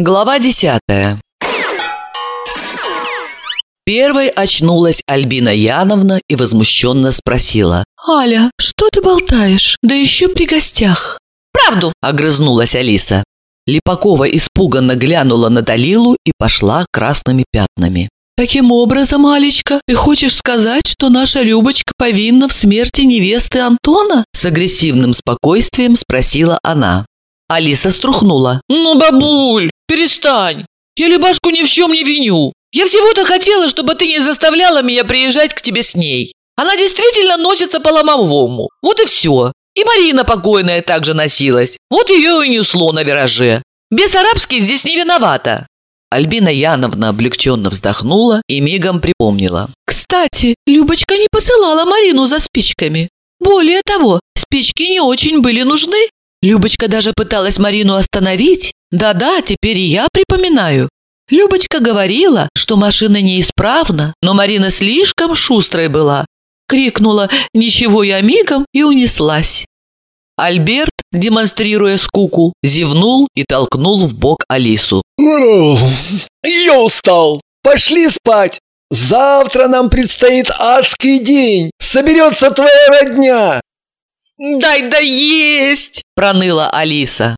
Глава десятая Первой очнулась Альбина Яновна и возмущенно спросила. «Аля, что ты болтаешь? Да еще при гостях!» «Правду!» – огрызнулась Алиса. Липакова испуганно глянула на Далилу и пошла красными пятнами. «Таким образом, Алечка, ты хочешь сказать, что наша Любочка повинна в смерти невесты Антона?» С агрессивным спокойствием спросила она. Алиса струхнула. «Ну, бабуль, перестань! Я Любашку ни в чем не виню. Я всего-то хотела, чтобы ты не заставляла меня приезжать к тебе с ней. Она действительно носится по ломовому. Вот и все. И Марина покойная также носилась. Вот ее и несло на вираже. Бессарабский здесь не виновата». Альбина Яновна облегченно вздохнула и мигом припомнила. «Кстати, Любочка не посылала Марину за спичками. Более того, спички не очень были нужны. Любочка даже пыталась Марину остановить. Да-да, теперь и я припоминаю. Любочка говорила, что машина неисправна, но Марина слишком шустрой была. Крикнула «Ничего я мигом» и унеслась. Альберт, демонстрируя скуку, зевнул и толкнул в бок Алису. «Я устал! Пошли спать! Завтра нам предстоит адский день! Соберется твоя родня!» «Дай да есть!» – проныла Алиса.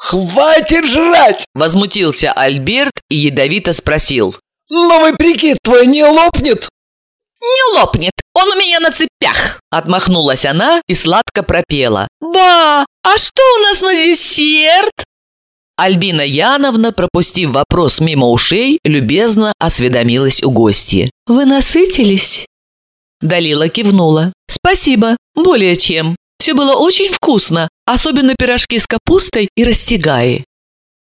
«Хватит жрать!» – возмутился Альберт и ядовито спросил. «Новый прикид твой не лопнет?» «Не лопнет, он у меня на цепях!» Отмахнулась она и сладко пропела. «Ба, а что у нас на десерт?» Альбина Яновна, пропустив вопрос мимо ушей, любезно осведомилась у гостья. «Вы насытились?» Далила кивнула. «Спасибо, более чем. Все было очень вкусно, особенно пирожки с капустой и растягаи.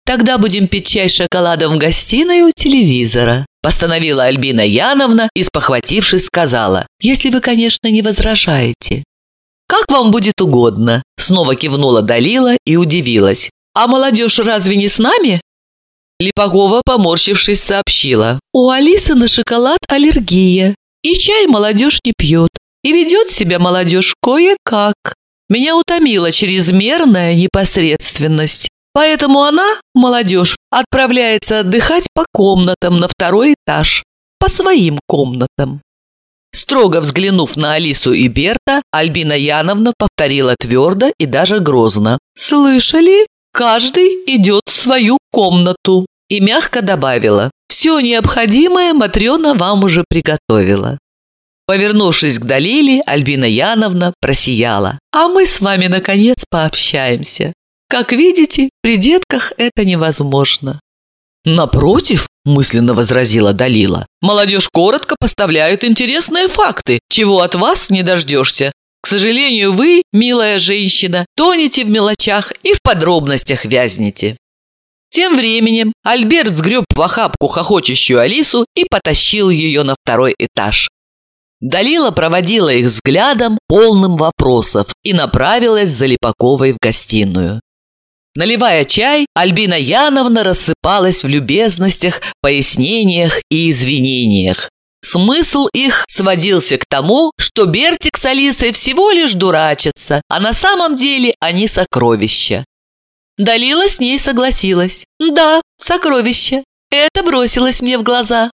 Тогда будем пить чай с шоколадом в гостиной у телевизора», постановила Альбина Яновна и, спохватившись, сказала, «если вы, конечно, не возражаете». «Как вам будет угодно», снова кивнула Далила и удивилась. «А молодежь разве не с нами?» Липагова, поморщившись, сообщила. «У Алисы на шоколад аллергия, и чай молодежь не пьет, и ведет себя молодежь кое-как. Меня утомила чрезмерная непосредственность. Поэтому она, молодежь, отправляется отдыхать по комнатам на второй этаж. По своим комнатам. Строго взглянув на Алису и Берта, Альбина Яновна повторила твердо и даже грозно. «Слышали? Каждый идет в свою комнату». И мягко добавила. «Все необходимое Матрена вам уже приготовила». Повернувшись к Далиле, Альбина Яновна просияла. «А мы с вами, наконец, пообщаемся. Как видите, при детках это невозможно». «Напротив», – мысленно возразила Далила, «молодежь коротко поставляют интересные факты, чего от вас не дождешься. К сожалению, вы, милая женщина, тонете в мелочах и в подробностях вязнете». Тем временем Альберт сгреб в охапку хохочущую Алису и потащил ее на второй этаж. Далила проводила их взглядом, полным вопросов, и направилась за Липаковой в гостиную. Наливая чай, Альбина Яновна рассыпалась в любезностях, пояснениях и извинениях. Смысл их сводился к тому, что Бертик с Алисой всего лишь дурачатся, а на самом деле они сокровища. Далила с ней согласилась. «Да, сокровище. Это бросилось мне в глаза».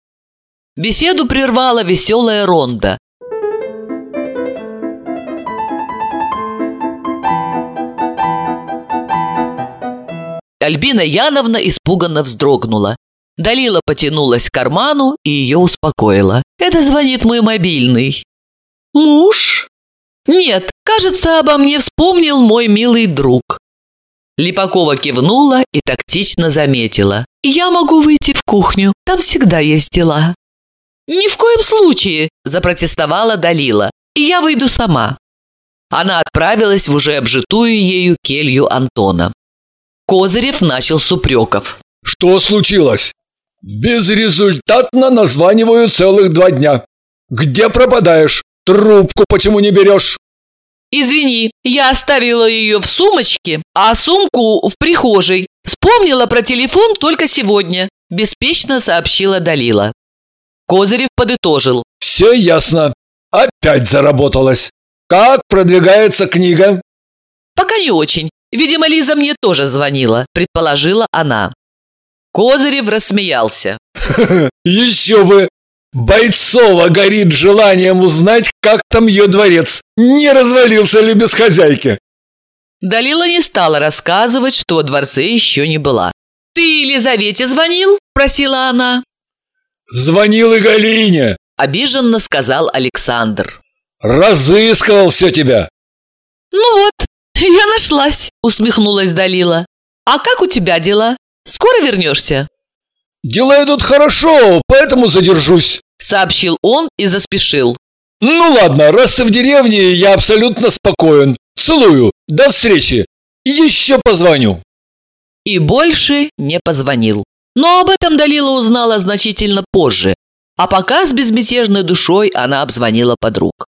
Беседу прервала веселая ронда. Альбина Яновна испуганно вздрогнула. Далила потянулась к карману и ее успокоила. «Это звонит мой мобильный». «Муж?» «Нет, кажется, обо мне вспомнил мой милый друг». Липакова кивнула и тактично заметила. «Я могу выйти в кухню, там всегда есть дела». «Ни в коем случае!» – запротестовала Далила. «Я выйду сама». Она отправилась в уже обжитую ею келью Антона. Козырев начал с упреков. «Что случилось? Безрезультатно названиваю целых два дня. Где пропадаешь? Трубку почему не берешь?» «Извини, я оставила ее в сумочке, а сумку в прихожей. Вспомнила про телефон только сегодня», – беспечно сообщила Далила. Козырев подытожил. «Все ясно. Опять заработалась. Как продвигается книга?» «Пока не очень. Видимо, Лиза мне тоже звонила», – предположила она. Козырев рассмеялся. Еще бы! Бойцова горит желанием узнать, как там ее дворец. Не развалился ли без хозяйки? Далила не стала рассказывать, что во дворце еще не была. «Ты Елизавете звонил?» – просила она. «Звонил и Галине», – обиженно сказал Александр. «Разыскивал все тебя». «Ну вот, я нашлась», – усмехнулась Далила. «А как у тебя дела? Скоро вернешься?» «Дела идут хорошо, поэтому задержусь», – сообщил он и заспешил. «Ну ладно, раз ты в деревне, я абсолютно спокоен. Целую, до встречи. Еще позвоню». И больше не позвонил. Но об этом Далила узнала значительно позже, а пока с безмятежной душой она обзвонила подруг.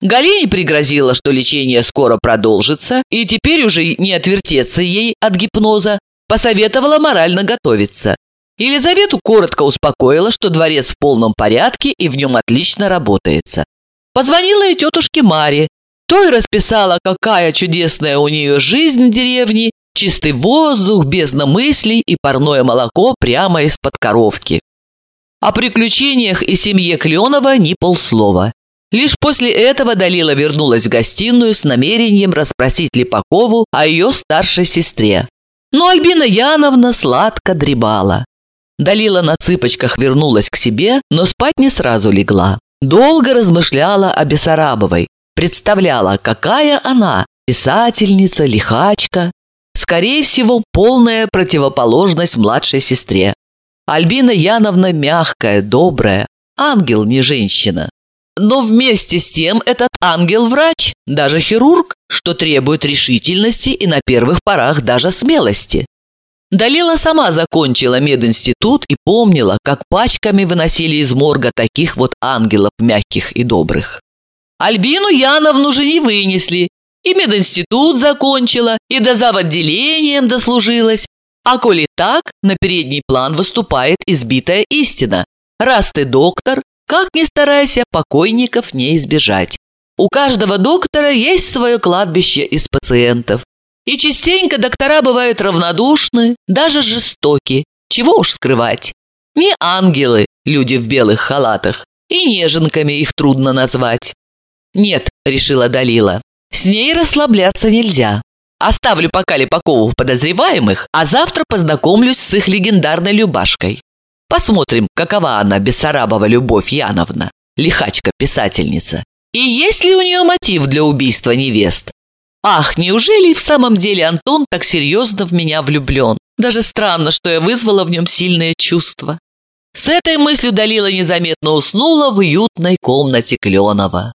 Галине пригрозила, что лечение скоро продолжится, и теперь уже не отвертеться ей от гипноза, посоветовала морально готовиться. Елизавету коротко успокоила, что дворец в полном порядке и в нем отлично работается. Позвонила и тетушке Маре, той расписала, какая чудесная у нее жизнь в деревне, чистый воздух, бездна мыслей и парное молоко прямо из-под коровки. О приключениях и семье Кленова ни полслова. Лишь после этого Далила вернулась в гостиную с намерением расспросить Липакову о ее старшей сестре. Но Альбина Яновна сладко дребала. Далила на цыпочках вернулась к себе, но спать не сразу легла. Долго размышляла о Бессарабовой, представляла, какая она – писательница, лихачка. Скорее всего, полная противоположность младшей сестре. Альбина Яновна мягкая, добрая, ангел, не женщина. Но вместе с тем этот ангел – врач, даже хирург, что требует решительности и на первых порах даже смелости. Далила сама закончила мединститут и помнила, как пачками выносили из морга таких вот ангелов мягких и добрых. Альбину Яновну же не вынесли, и мединститут закончила, и до заводделением дослужилась. А коли так, на передний план выступает избитая истина. Раз ты доктор, как ни старайся, покойников не избежать. У каждого доктора есть свое кладбище из пациентов. И частенько доктора бывают равнодушны, даже жестоки. Чего уж скрывать. Не ангелы, люди в белых халатах, и неженками их трудно назвать. Нет, решила Далила, с ней расслабляться нельзя. Оставлю пока Липакову в подозреваемых, а завтра познакомлюсь с их легендарной Любашкой. Посмотрим, какова она, Бессарабова Любовь Яновна, лихачка-писательница. И есть ли у нее мотив для убийства невест? Ах, неужели в самом деле Антон так серьезно в меня влюблен? Даже странно, что я вызвала в нем сильное чувство. С этой мыслью Далила незаметно уснула в уютной комнате Кленова.